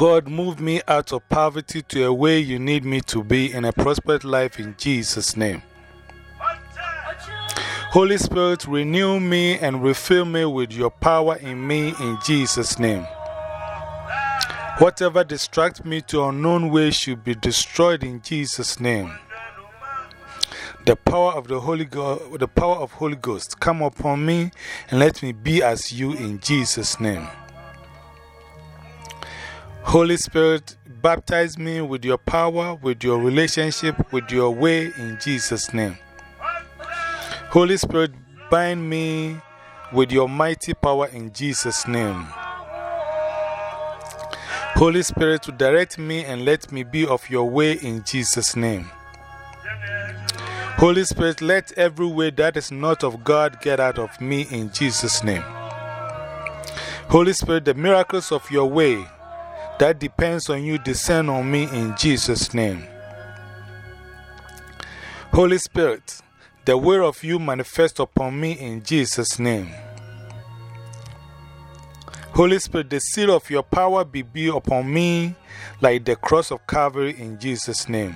God, move me out of poverty to a way you need me to be in a prosperous life in Jesus' name. Holy Spirit, renew me and refill me with your power in me in Jesus' name. Whatever distracts me to unknown ways should be destroyed in Jesus' name. The power of the Holy Ghost, the power of Holy Ghost, come upon me and let me be as you in Jesus' name. Holy Spirit, baptize me with your power, with your relationship, with your way in Jesus' name. Holy Spirit, bind me with your mighty power in Jesus' name. Holy Spirit, to direct me and let me be of your way in Jesus' name. Holy Spirit, let every way that is not of God get out of me in Jesus' name. Holy Spirit, the miracles of your way that depends on you descend on me in Jesus' name. Holy Spirit, the will of you manifest upon me in Jesus' name. Holy Spirit, the seal of your power be, be upon me like the cross of Calvary in Jesus' name.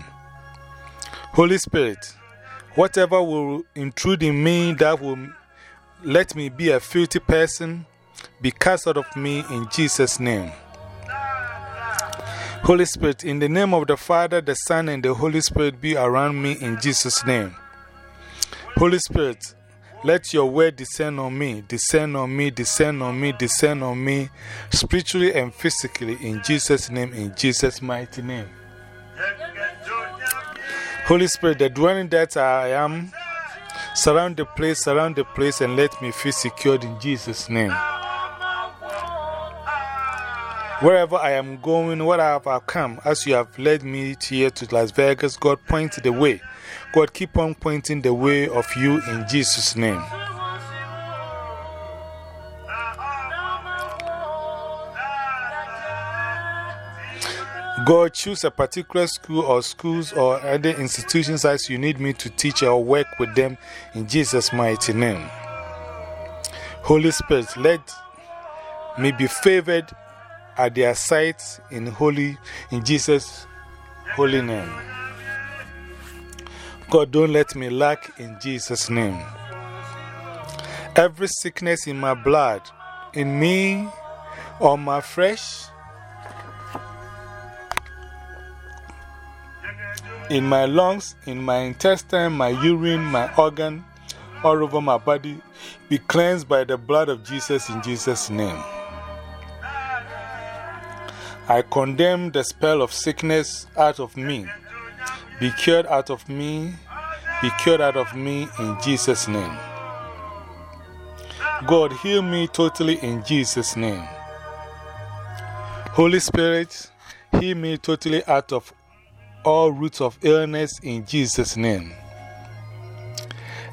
Holy Spirit, whatever will intrude in me that will let me be a filthy person, be cast out of me in Jesus' name. Holy Spirit, in the name of the Father, the Son, and the Holy Spirit be around me in Jesus' name. Holy Spirit, let your word descend on me, descend on me, descend on me, descend on me, spiritually and physically, in Jesus' name, in Jesus' mighty name. Holy Spirit, the dwelling that I am, surround the place, surround the place, and let me feel secured in Jesus' name. Wherever I am going, wherever I come, as you have led me here to Las Vegas, God, point the way. God, keep on pointing the way of you in Jesus' name. God, choose a particular school or schools or other institutions as you need me to teach or work with them in Jesus' mighty name. Holy Spirit, let me be favored at their sight in holy, in Jesus' holy name. God, don't let me lack in Jesus' name. Every sickness in my blood, in me, or my flesh, in my lungs, in my intestine, my urine, my organ, all over my body, be cleansed by the blood of Jesus in Jesus' name. I condemn the spell of sickness out of me. Be cured out of me. Be cured out of me in Jesus' name. God, heal me totally in Jesus' name. Holy Spirit, heal me totally out of all roots of illness in Jesus' name.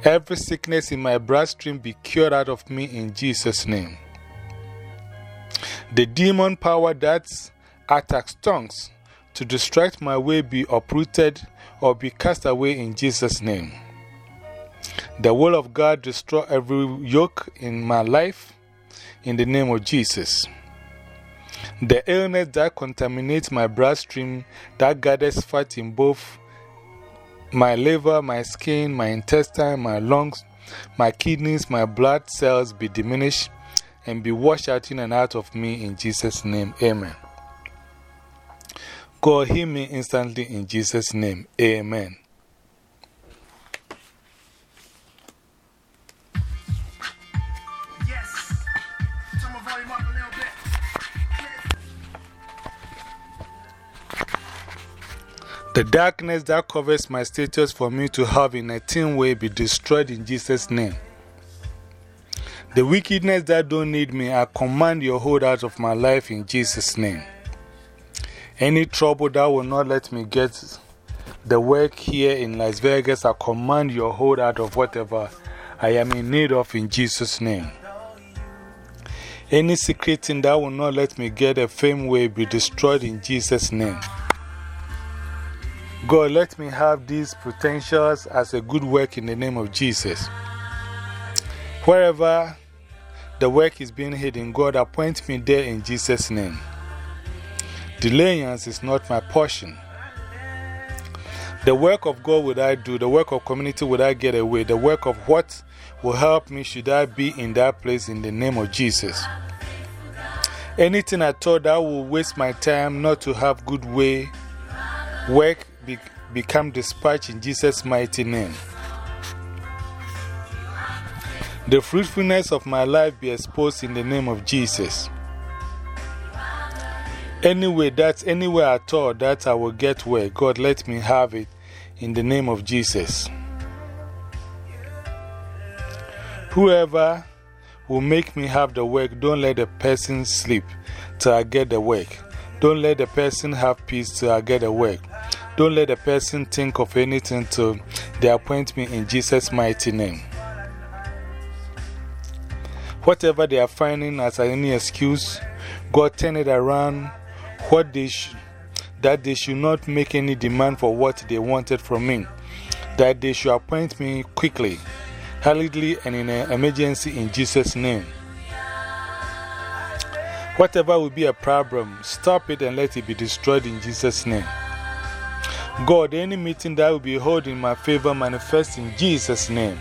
Every sickness in my bloodstream be cured out of me in Jesus' name. The demon power that attacks tongues to distract my way be uprooted or be cast away in Jesus' name. The will of God destroy every yoke in my life in the name of Jesus. The illness that contaminates my bloodstream, that gathers fat in both my liver, my skin, my intestine, my lungs, my kidneys, my blood cells be diminished and be washed out in and out of me in Jesus' name. Amen. God, heal me instantly in Jesus' name. Amen. Yes. Turn my volume up a little bit. The darkness that covers my status for me to have in a teen way be destroyed in Jesus' name. The wickedness that don't need me, I command your hold out of my life in Jesus' name. Any trouble that will not let me get the work here in Las Vegas, I command your hold out of whatever I am in need of in Jesus' name. Any secret thing that will not let me get a fame will be destroyed in Jesus' name. God, let me have these potentials as a good work in the name of Jesus. Wherever the work is being hidden, God, appoint me there in Jesus' name. Delayance is not my portion. The work of God would I do, the work of community would I get away, the work of what will help me should I be in that place in the name of Jesus. Anything at all that will waste my time not to have good way, work be, become dispatched in Jesus' mighty name. The fruitfulness of my life be exposed in the name of Jesus. Anyway, that's anywhere at all that I will get where God let me have it in the name of Jesus. Whoever will make me have the work, don't let the person sleep till I get the work. Don't let the person have peace till I get the work. Don't let the person think of anything till they appoint me in Jesus' mighty name. Whatever they are finding as any excuse, God turn it around what they that they should not make any demand for what they wanted from me, that they should appoint me quickly, hurriedly, and in an emergency in Jesus' name. Whatever will be a problem, stop it and let it be destroyed in Jesus' name. God, any meeting that will be held in my favor manifest in Jesus' name.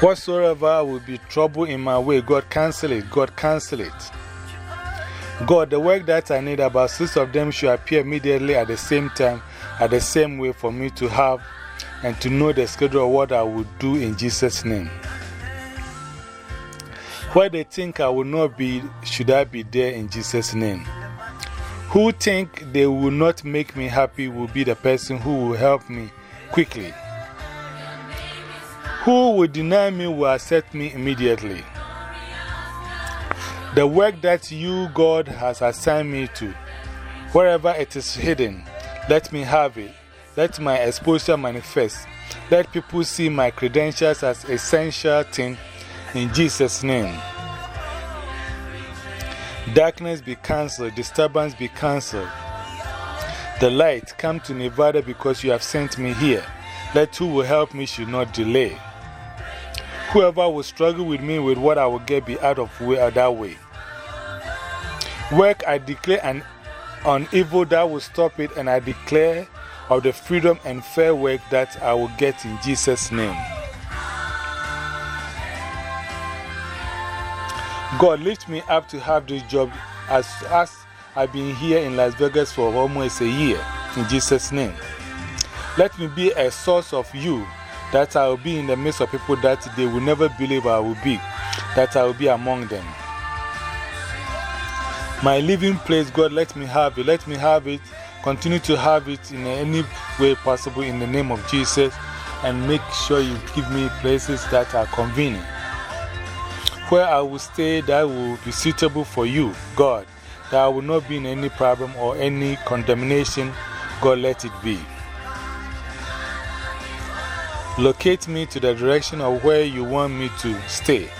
Whatsoever will be trouble in my way, God cancel it. God cancel it. God, the work that I need, about six of them should appear immediately at the same time, at the same way for me to have and to know the schedule of what I will do in Jesus' name. Where they think I will not be, should I be there in Jesus' name? Who think they will not make me happy will be the person who will help me quickly. Who will deny me will accept me immediately. The work that you, God, has assigned me to, wherever it is hidden, let me have it. Let my exposure manifest. Let people see my credentials as essential thing in Jesus' name. Darkness be cancelled, disturbance be cancelled. The light, come to Nevada because you have sent me here. Let who will help me should not delay. Whoever will struggle with me with what I will get be out of way, uh, that way. Work, I declare an, on evil that will stop it, and I declare of the freedom and fair work that I will get in Jesus' name. God, lift me up to have this job as, as I've been here in Las Vegas for almost a year. In Jesus' name. Let me be a source of you that I will be in the midst of people that they will never believe I will be, that I will be among them. My living place, God, let me have it. Let me have it. Continue to have it in any way possible in the name of Jesus. And make sure you give me places that are convenient. Where I will stay that will be suitable for you, God. That I will not be in any problem or any condemnation. God, let it be. Locate me to the direction of where you want me to stay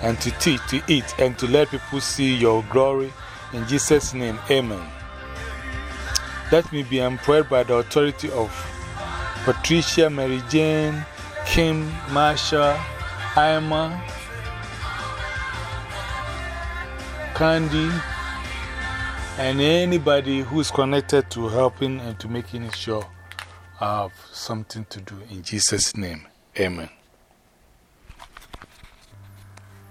and to teach, to eat, and to let people see your glory. In Jesus' name, Amen. Let me be employed by the authority of Patricia, Mary Jane, Kim, Marsha, Ima, Candy, and anybody who is connected to helping and to making sure have something to do. In Jesus' name, Amen.